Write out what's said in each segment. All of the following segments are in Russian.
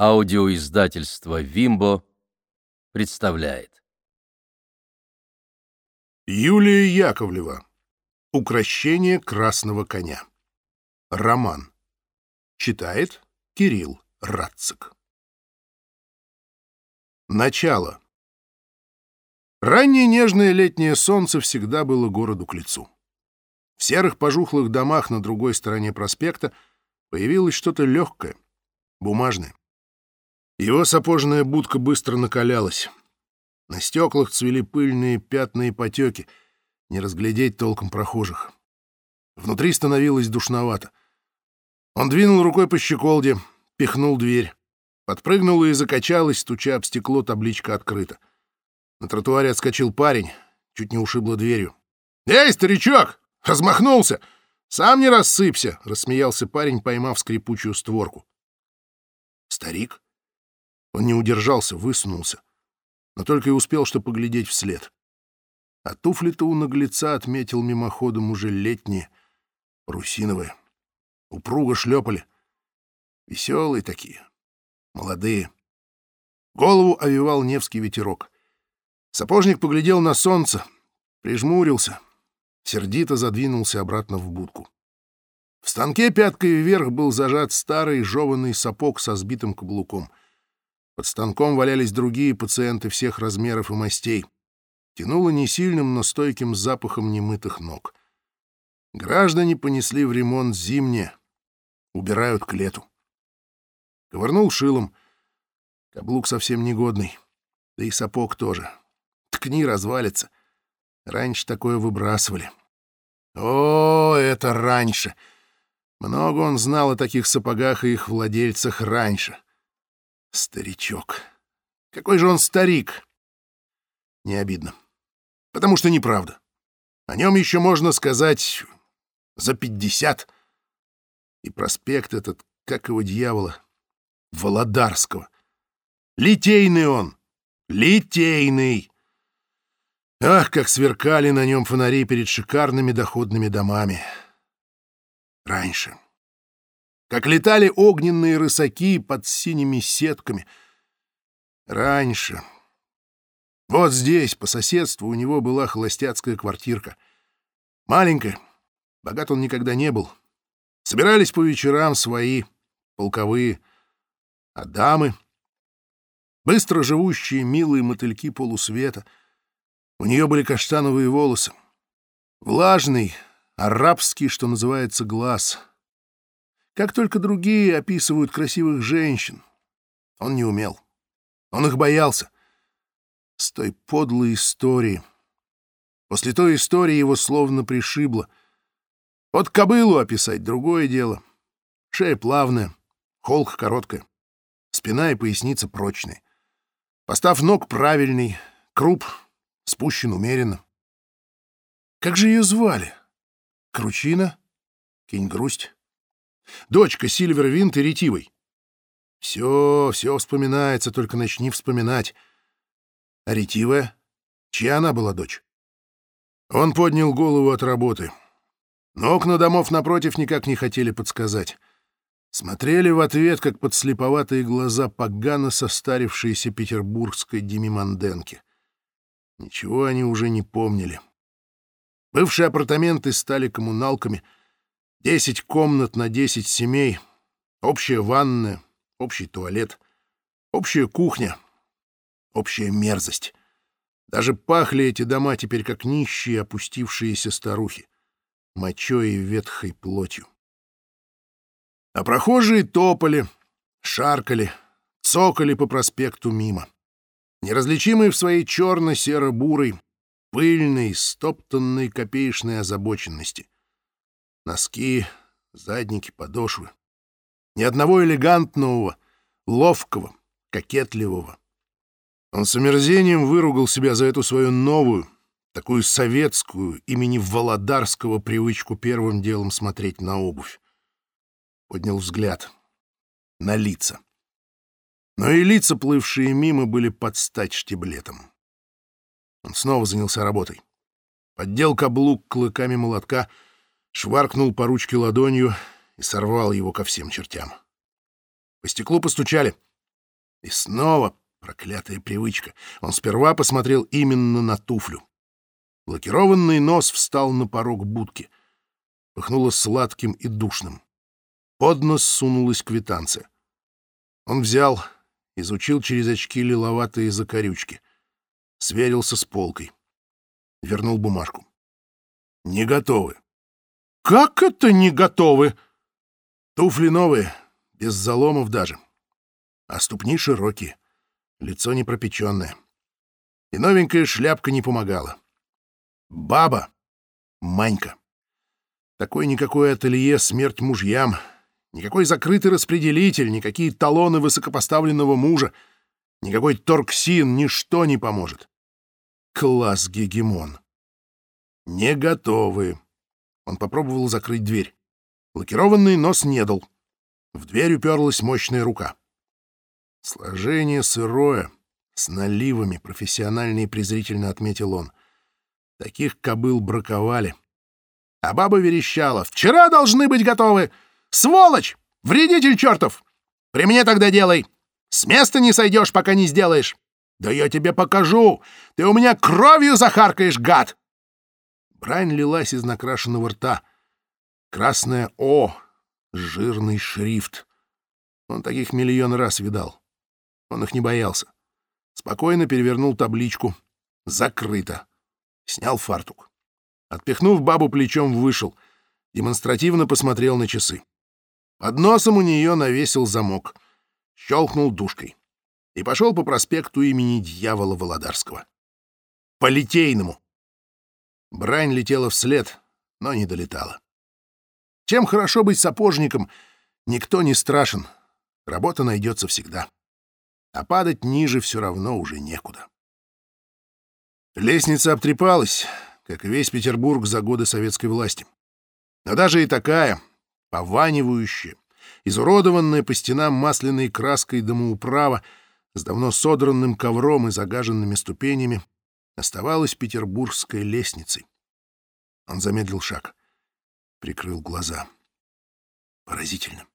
Аудиоиздательство «Вимбо» представляет. Юлия Яковлева. Укращение красного коня. Роман. Читает Кирилл Радцик. Начало. Раннее нежное летнее солнце всегда было городу к лицу. В серых пожухлых домах на другой стороне проспекта появилось что-то легкое, бумажное. Его сапожная будка быстро накалялась. На стеклах цвели пыльные пятна и потеки, не разглядеть толком прохожих. Внутри становилось душновато. Он двинул рукой по щеколде, пихнул дверь. Подпрыгнула и закачалась, стуча об стекло, табличка открыта. На тротуаре отскочил парень, чуть не ушибло дверью. «Эй, старичок! Размахнулся! Сам не рассыпься!» — рассмеялся парень, поймав скрипучую створку. Старик он не удержался, высунулся, но только и успел что поглядеть вслед. А туфли-то у наглеца отметил мимоходом уже летние, парусиновые. Упруго шлепали. Веселые такие, молодые. Голову овивал Невский ветерок. Сапожник поглядел на солнце, прижмурился, сердито задвинулся обратно в будку. В станке пяткой вверх был зажат старый жеванный сапог со сбитым каблуком — под станком валялись другие пациенты всех размеров и мастей. Тянуло не сильным, но стойким запахом немытых ног. Граждане понесли в ремонт зимнее. Убирают к лету. Ковырнул шилом. Каблук совсем негодный. Да и сапог тоже. Ткни развалится. Раньше такое выбрасывали. О, это раньше! Много он знал о таких сапогах и их владельцах раньше. Старичок. Какой же он старик? Не обидно. Потому что неправда. О нем еще можно сказать за пятьдесят. И проспект этот, как его дьявола, Володарского. Литейный он. Литейный. Ах, как сверкали на нем фонари перед шикарными доходными домами. Раньше как летали огненные рысаки под синими сетками. Раньше. Вот здесь, по соседству, у него была холостяцкая квартирка. Маленькая, богат он никогда не был. Собирались по вечерам свои, полковые, а дамы — быстро живущие, милые мотыльки полусвета. У нее были каштановые волосы. Влажный, арабский, что называется, глаз — как только другие описывают красивых женщин. Он не умел. Он их боялся. С той подлой истории. После той истории его словно пришибло. Вот кобылу описать — другое дело. Шея плавная, холка короткая, спина и поясница прочные. Постав ног правильный, круп спущен умеренно. Как же ее звали? Кручина? Кинь-грусть? Дочка Сильвервинт и Ретивой. Все, все вспоминается, только начни вспоминать. А Ретивая? Чья она была дочь? Он поднял голову от работы. Но окна домов напротив никак не хотели подсказать. Смотрели в ответ, как подслеповатые глаза погано состарившиеся петербургской Демиманденки. Ничего они уже не помнили. Бывшие апартаменты стали коммуналками — Десять комнат на десять семей, общая ванная, общий туалет, общая кухня, общая мерзость. Даже пахли эти дома теперь как нищие опустившиеся старухи, мочой и ветхой плотью. А прохожие топали, шаркали, цокали по проспекту мимо. Неразличимые в своей черно-серо-бурой, пыльной, стоптанной копеечной озабоченности — Носки, задники, подошвы. Ни одного элегантного, ловкого, кокетливого. Он с омерзением выругал себя за эту свою новую, такую советскую, имени Володарского привычку первым делом смотреть на обувь. Поднял взгляд. На лица. Но и лица, плывшие мимо, были под стать штиблетом. Он снова занялся работой. Поддел каблук клыками молотка — шваркнул по ручке ладонью и сорвал его ко всем чертям. По стеклу постучали. И снова проклятая привычка. Он сперва посмотрел именно на туфлю. Лакированный нос встал на порог будки. Пыхнуло сладким и душным. Под нос сунулась квитанция. Он взял, изучил через очки лиловатые закорючки. Сверился с полкой. Вернул бумажку. «Не готовы». «Как это не готовы?» «Туфли новые, без заломов даже. А ступни широкие, лицо непропеченное. И новенькая шляпка не помогала. Баба, Манька. Такой никакой ателье смерть мужьям, никакой закрытый распределитель, никакие талоны высокопоставленного мужа, никакой торксин, ничто не поможет. Класс гегемон. Не готовы. Он попробовал закрыть дверь. Лакированный нос не дал. В дверь уперлась мощная рука. Сложение сырое, с наливами, профессионально и презрительно отметил он. Таких кобыл браковали. А баба верещала. «Вчера должны быть готовы! Сволочь! Вредитель чертов! При мне тогда делай! С места не сойдешь, пока не сделаешь! Да я тебе покажу! Ты у меня кровью захаркаешь, гад!» Брань лилась из накрашенного рта. Красное «О», жирный шрифт. Он таких миллион раз видал. Он их не боялся. Спокойно перевернул табличку. «Закрыто». Снял фартук. Отпихнув бабу плечом, вышел. Демонстративно посмотрел на часы. Под носом у нее навесил замок. Щелкнул душкой. И пошел по проспекту имени дьявола Володарского. По Литейному. Брань летела вслед, но не долетала. Чем хорошо быть сапожником, никто не страшен. Работа найдется всегда а падать ниже все равно уже некуда. Лестница обтрепалась, как и весь Петербург за годы советской власти. Но даже и такая, пованивающая, изуродованная по стенам масляной краской домоуправа, с давно содранным ковром и загаженными ступенями, оставалась петербургской лестницей. Он замедлил шаг, прикрыл глаза. Поразительно.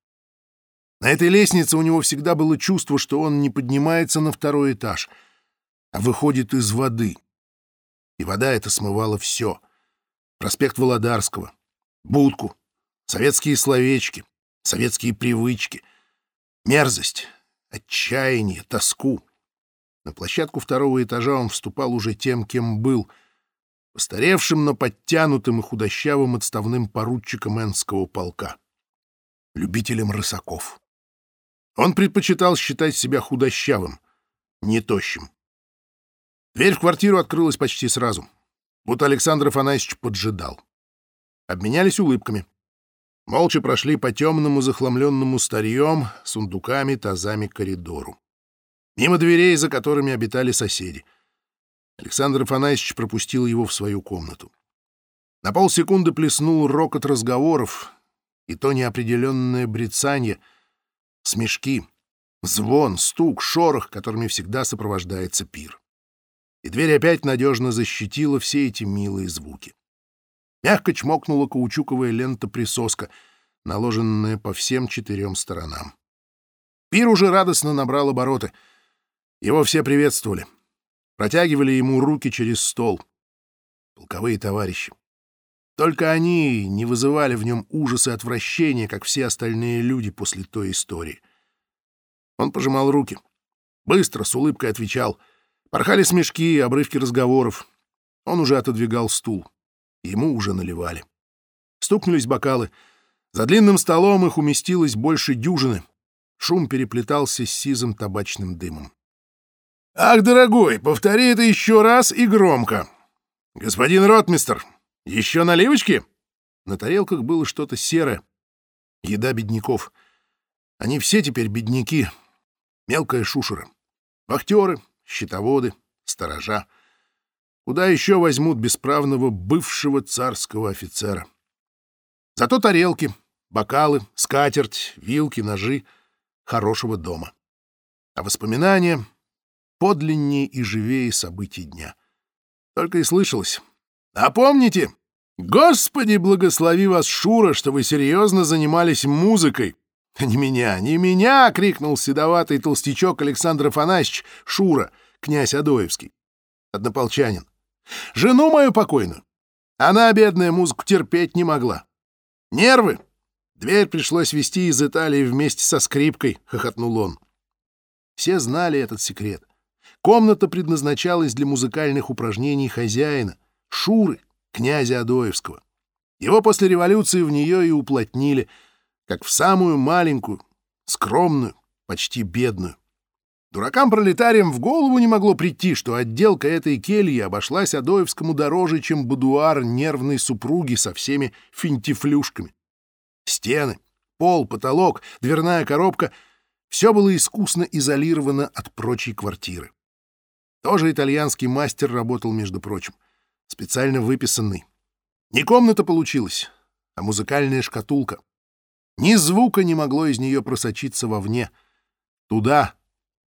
На этой лестнице у него всегда было чувство, что он не поднимается на второй этаж, а выходит из воды. И вода эта смывала все. Проспект Володарского, будку, советские словечки, советские привычки, мерзость, отчаяние, тоску. На площадку второго этажа он вступал уже тем, кем был — постаревшим, но подтянутым и худощавым отставным поручиком Энского полка, любителем рысаков. Он предпочитал считать себя худощавым, не тощим. Дверь в квартиру открылась почти сразу, будто Александр Афанасьевич поджидал. Обменялись улыбками. Молча прошли по темному захламленному старьем, сундуками, тазами коридору. Мимо дверей, за которыми обитали соседи. Александр Афанасьевич пропустил его в свою комнату. На полсекунды плеснул рокот разговоров, и то неопределенное брецанье — смешки, звон, стук, шорох, которыми всегда сопровождается пир. И дверь опять надежно защитила все эти милые звуки. Мягко чмокнула каучуковая лента-присоска, наложенная по всем четырем сторонам. Пир уже радостно набрал обороты. Его все приветствовали. Протягивали ему руки через стол. Полковые товарищи. Только они не вызывали в нем ужаса и отвращения, как все остальные люди после той истории. Он пожимал руки. Быстро, с улыбкой отвечал. Порхали смешки, обрывки разговоров. Он уже отодвигал стул. Ему уже наливали. Стукнулись бокалы. За длинным столом их уместилось больше дюжины. Шум переплетался с сизым табачным дымом. «Ах, дорогой, повтори это еще раз и громко. Господин ротмистер, «Еще наливочки?» На тарелках было что-то серое. Еда бедняков. Они все теперь бедняки. Мелкая шушера. Вахтеры, счетоводы, сторожа. Куда еще возьмут бесправного бывшего царского офицера? Зато тарелки, бокалы, скатерть, вилки, ножи хорошего дома. А воспоминания подлиннее и живее событий дня. Только и слышалось а помните, Господи, благослови вас, Шура, что вы серьезно занимались музыкой, «Не меня, не меня!» — крикнул седоватый толстячок Александр Афанасьевич Шура, князь Адоевский. Однополчанин. «Жену мою покойную. Она, бедная, музыку терпеть не могла. Нервы! Дверь пришлось вести из Италии вместе со скрипкой», — хохотнул он. Все знали этот секрет. Комната предназначалась для музыкальных упражнений хозяина, Шуры, князя Адоевского. Его после революции в нее и уплотнили, как в самую маленькую, скромную, почти бедную. Дуракам-пролетариям в голову не могло прийти, что отделка этой кельи обошлась Адоевскому дороже, чем будуар нервной супруги со всеми финтифлюшками. Стены, пол, потолок, дверная коробка — все было искусно изолировано от прочей квартиры. Тоже итальянский мастер работал, между прочим, специально выписанный. Не комната получилась, а музыкальная шкатулка. Ни звука не могло из нее просочиться вовне. Туда,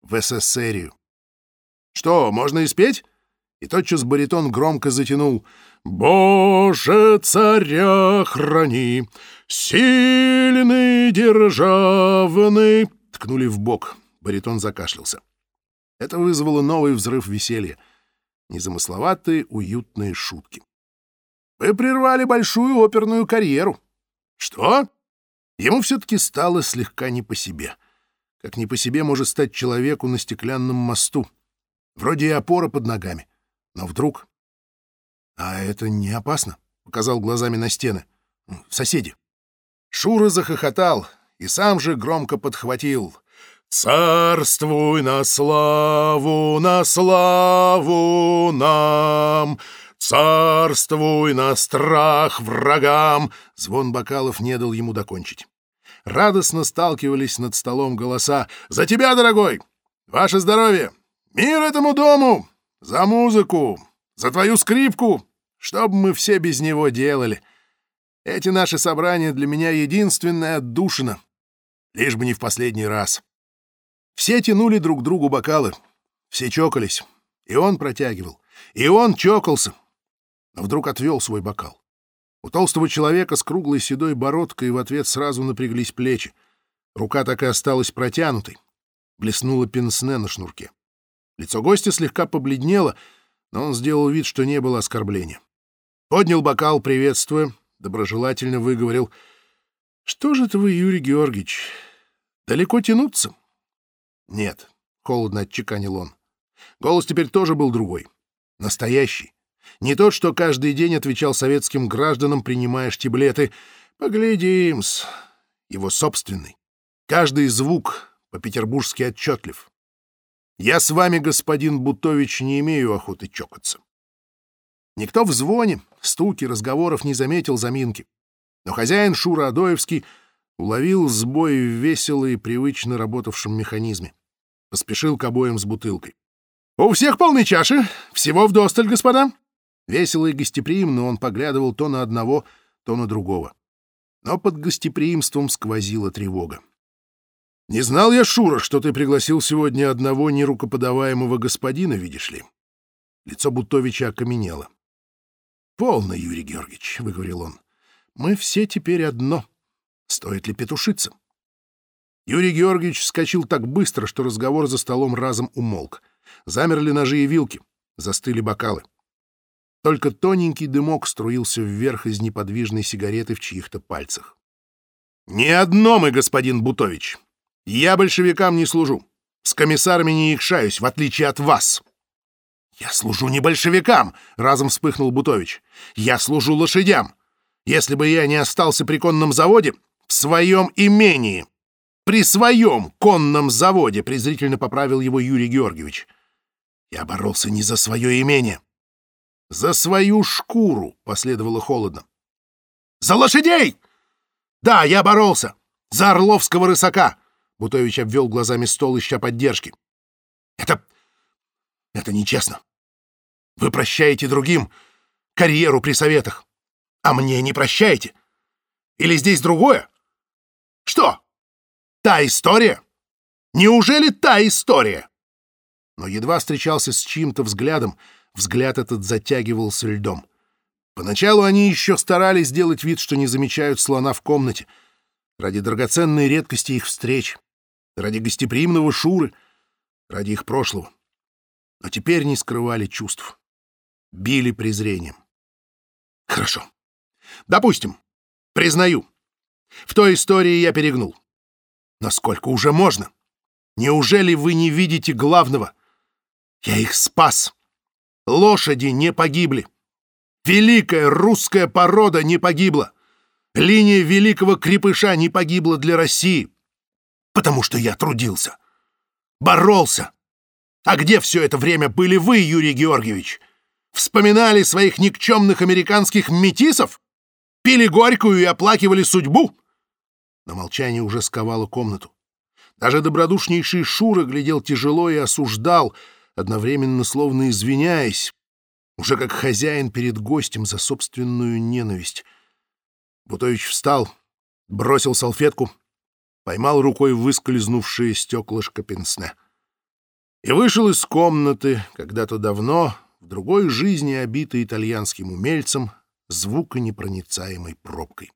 в СССРию. Что, можно и спеть? И тотчас баритон громко затянул. «Боже, царя храни, сильный державный!» Ткнули в бок. Баритон закашлялся. Это вызвало новый взрыв веселья. Незамысловатые, уютные шутки. «Вы прервали большую оперную карьеру». «Что?» Ему все-таки стало слегка не по себе. Как не по себе может стать человеку на стеклянном мосту. Вроде и опора под ногами. Но вдруг... «А это не опасно», — показал глазами на стены. «Соседи». Шура захохотал, и сам же громко подхватил. «Царствуй на славу, на славу нам! Царствуй на страх врагам!» Звон бокалов не дал ему докончить. Радостно сталкивались над столом голоса. «За тебя, дорогой! Ваше здоровье! Мир этому дому! За музыку! За твою скрипку! Что бы мы все без него делали? Эти наши собрания для меня единственная отдушина. Лишь бы не в последний раз. Все тянули друг другу бокалы, все чокались, и он протягивал, и он чокался. Но вдруг отвел свой бокал. У толстого человека с круглой седой бородкой в ответ сразу напряглись плечи. Рука так и осталась протянутой. Блеснула пенсне на шнурке. Лицо гостя слегка побледнело, но он сделал вид, что не было оскорбления. Поднял бокал, приветствуя, доброжелательно выговорил — что же это вы, Юрий Георгиевич, далеко тянуться? Нет, холодно отчеканил он. Голос теперь тоже был другой. Настоящий. Не тот, что каждый день отвечал советским гражданам, принимая штиблеты. Поглядим-с. Его собственный. Каждый звук по-петербургски отчетлив. Я с вами, господин Бутович, не имею охоты чокаться. Никто в звоне, стуке, разговоров не заметил заминки. Но хозяин Шура Адоевский уловил сбой в весело и привычно работавшем механизме. Поспешил к обоим с бутылкой. «У всех полны чаши. Всего вдосталь, господа». Весело и гостеприимно он поглядывал то на одного, то на другого. Но под гостеприимством сквозила тревога. «Не знал я, Шура, что ты пригласил сегодня одного нерукоподаваемого господина, видишь ли?» Лицо Бутовича окаменело. «Полно, Юрий Георгиевич», — выговорил он. Мы все теперь одно. Стоит ли петушиться? Юрий Георгиевич вскочил так быстро, что разговор за столом разом умолк. Замерли ножи и вилки, застыли бокалы. Только тоненький дымок струился вверх из неподвижной сигареты в чьих-то пальцах. «Не одно мы, господин Бутович. Я большевикам не служу. С комиссарами не икшаюсь, в отличие от вас». «Я служу не большевикам!» — разом вспыхнул Бутович. «Я служу лошадям если бы я не остался при конном заводе в своем имении. При своем конном заводе, презрительно поправил его Юрий Георгиевич. Я боролся не за свое имение. За свою шкуру, последовало холодно. За лошадей! Да, я боролся. За Орловского рысака. Бутович обвел глазами стол, ища поддержки. Это... это нечестно. Вы прощаете другим карьеру при советах. А мне не прощаете? Или здесь другое? Что? Та история? Неужели та история? Но едва встречался с чьим-то взглядом, взгляд этот затягивался льдом. Поначалу они еще старались сделать вид, что не замечают слона в комнате, ради драгоценной редкости их встреч, ради гостеприимного Шуры, ради их прошлого. Но теперь не скрывали чувств, били презрением. Хорошо. Допустим, признаю, в той истории я перегнул. Насколько уже можно? Неужели вы не видите главного? Я их спас. Лошади не погибли. Великая русская порода не погибла. Линия великого крепыша не погибла для России. Потому что я трудился. Боролся. А где все это время были вы, Юрий Георгиевич? Вспоминали своих никчемных американских метисов? Пили горькую и оплакивали судьбу? Но молчание уже сковало комнату. Даже добродушнейший Шура глядел тяжело и осуждал, одновременно словно извиняясь, уже как хозяин перед гостем за собственную ненависть. Бутович встал, бросил салфетку, поймал рукой выскользнувшее стеклышко пенсне и вышел из комнаты, когда-то давно, в другой жизни обитой итальянским умельцем, звуконепроницаемой пробкой.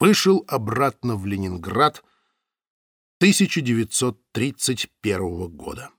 Вышел обратно в Ленинград 1931 года.